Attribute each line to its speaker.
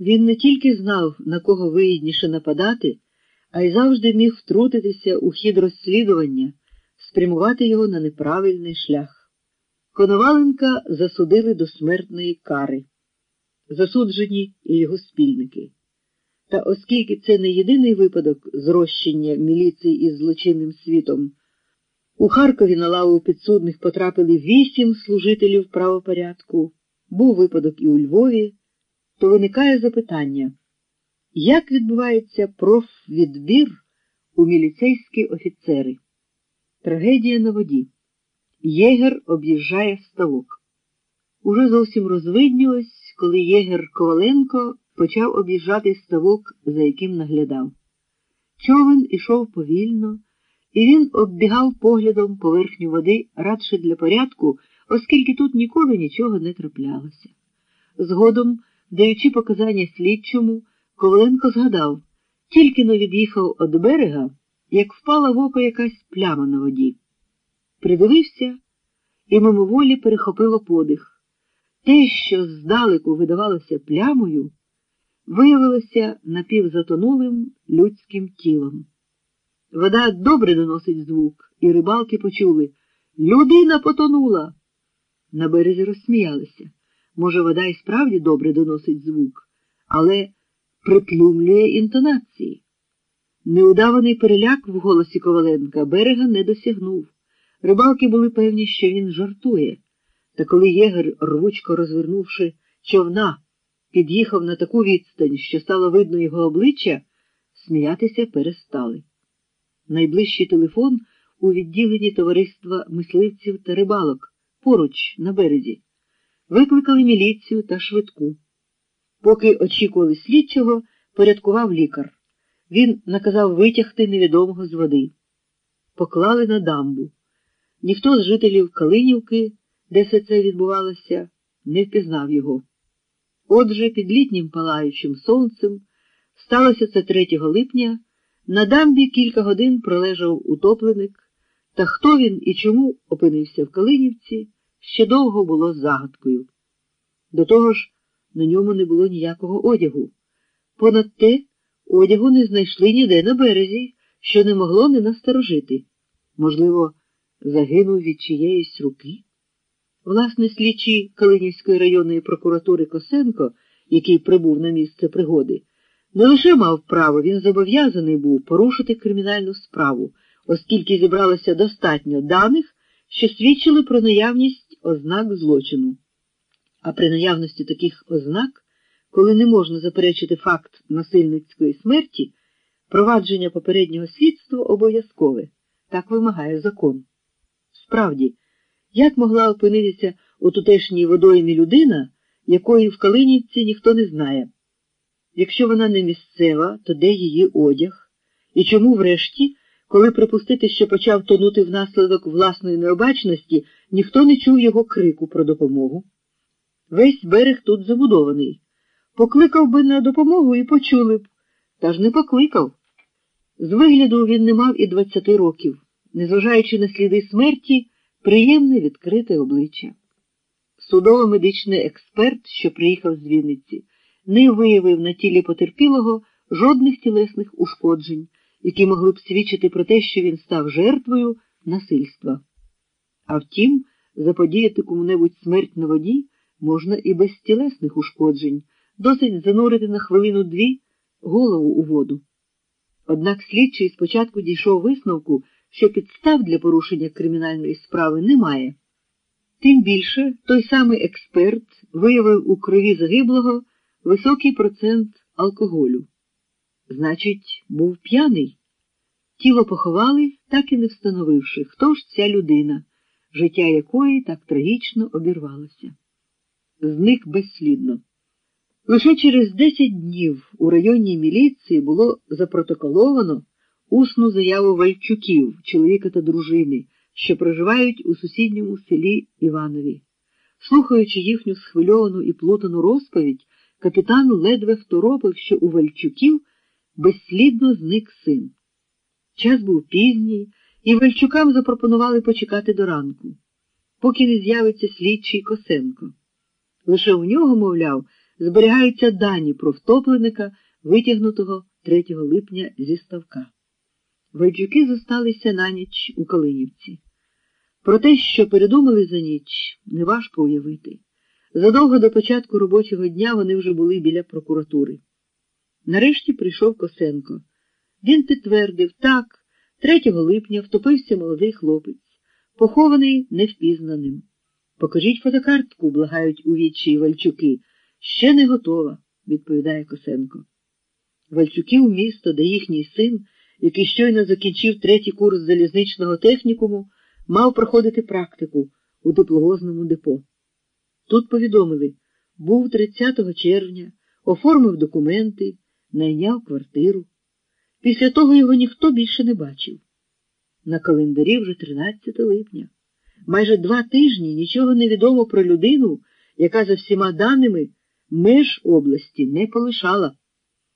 Speaker 1: Він не тільки знав, на кого вигідніше нападати, а й завжди міг втрутитися у хід розслідування, спрямувати його на неправильний шлях. Коноваленка засудили до смертної кари, засуджені і його спільники. Та оскільки це не єдиний випадок зрощення міліції із злочинним світом, у Харкові на лаву підсудних потрапили вісім служителів правопорядку, був випадок і у Львові, то виникає запитання, як відбувається профвідбір у міліцейські офіцери? Трагедія на воді. Єгер об'їжджає ставок. Уже зовсім розвиднілось, коли єгер Коваленко почав об'їжджати ставок, за яким наглядав. Човен ішов повільно, і він оббігав поглядом поверхню води радше для порядку, оскільки тут ніколи нічого не траплялося. Згодом, даючи показання слідчому, Коваленко згадав, тільки но від'їхав від берега, як впала в око якась пляма на воді. Придивився і мимоволі перехопило подих. Те, що здалеку видавалося плямою, виявилося напівзатонулим людським тілом. Вода добре доносить звук, і рибалки почули Людина потонула. На березі розсміялися. Може, вода і справді добре доносить звук, але притлумлює інтонації. Неудаваний переляк в голосі Коваленка берега не досягнув. Рибалки були певні, що він жартує. Та коли єгер, рвучко розвернувши човна, під'їхав на таку відстань, що стало видно його обличчя, сміятися перестали. Найближчий телефон у відділенні товариства мисливців та рибалок поруч на березі. Викликали міліцію та швидку. Поки очікували слідчого, порядкував лікар. Він наказав витягти невідомого з води. Поклали на дамбу. Ніхто з жителів Калинівки, де все це відбувалося, не впізнав його. Отже, під літнім палаючим сонцем сталося це 3 липня. На дамбі кілька годин пролежав утопленик, та хто він і чому опинився в Калинівці, ще довго було загадкою. До того ж, на ньому не було ніякого одягу. Понад те, одягу не знайшли ніде на березі, що не могло не насторожити. Можливо, загинув від чиєїсь руки. Власне, слідчий Калинівської районної прокуратури Косенко, який прибув на місце пригоди, не лише мав право, він зобов'язаний був порушити кримінальну справу, оскільки зібралося достатньо даних, що свідчили про наявність ознак злочину. А при наявності таких ознак, коли не можна заперечити факт насильницької смерті, провадження попереднього слідства обов'язкове, так вимагає закон. Справді, як могла опинитися у тутешній водоймі людина, якої в Калинівці ніхто не знає? Якщо вона не місцева, то де її одяг? І чому врешті, коли припустити, що почав тонути внаслідок власної необачності, ніхто не чув його крику про допомогу? Весь берег тут забудований. Покликав би на допомогу і почули б, та ж не покликав. З вигляду він не мав і двадцяти років, незважаючи на сліди смерті, приємне відкрите обличчя. Судово-медичний експерт, що приїхав з Вінниці, не виявив на тілі потерпілого жодних тілесних ушкоджень, які могли б свідчити про те, що він став жертвою насильства. А втім, заподіяти кому-небудь смерть на воді можна і без тілесних ушкоджень, досить занурити на хвилину-дві голову у воду. Однак слідчий спочатку дійшов висновку, що підстав для порушення кримінальної справи немає. Тим більше той самий експерт виявив у крові загиблого високий процент алкоголю. Значить, був п'яний. Тіло поховали, так і не встановивши, хто ж ця людина, життя якої так трагічно обірвалося. Зник безслідно. Лише через 10 днів у районній міліції було запротоколовано усну заяву Вальчуків, чоловіка та дружини, що проживають у сусідньому селі Іванові. Слухаючи їхню схвильовану і плутану розповідь, капітан ледве второпив, що у Вальчуків безслідно зник син. Час був пізній, і Вальчукам запропонували почекати до ранку, поки не з'явиться слідчий Косенко. Лише у нього, мовляв, зберігаються дані про втопленика, витягнутого 3 липня зі ставка. Войчуки зосталися на ніч у Калинівці. Про те, що передумали за ніч, неважко уявити. Задовго до початку робочого дня вони вже були біля прокуратури. Нарешті прийшов Косенко. Він підтвердив, так, 3 липня втопився молодий хлопець, похований невпізнаним. Покажіть фотокартку, благають у відчі Вальчуки. Ще не готова, відповідає Косенко. Вальчуки у місто, де їхній син, який щойно закінчив третій курс залізничного технікуму, мав проходити практику у тепловозному депо. Тут повідомили, був 30 червня, оформив документи, найняв квартиру. Після того його ніхто більше не бачив. На календарі вже 13 липня. Майже два тижні нічого не відомо про людину, яка за всіма даними меж області не полишала.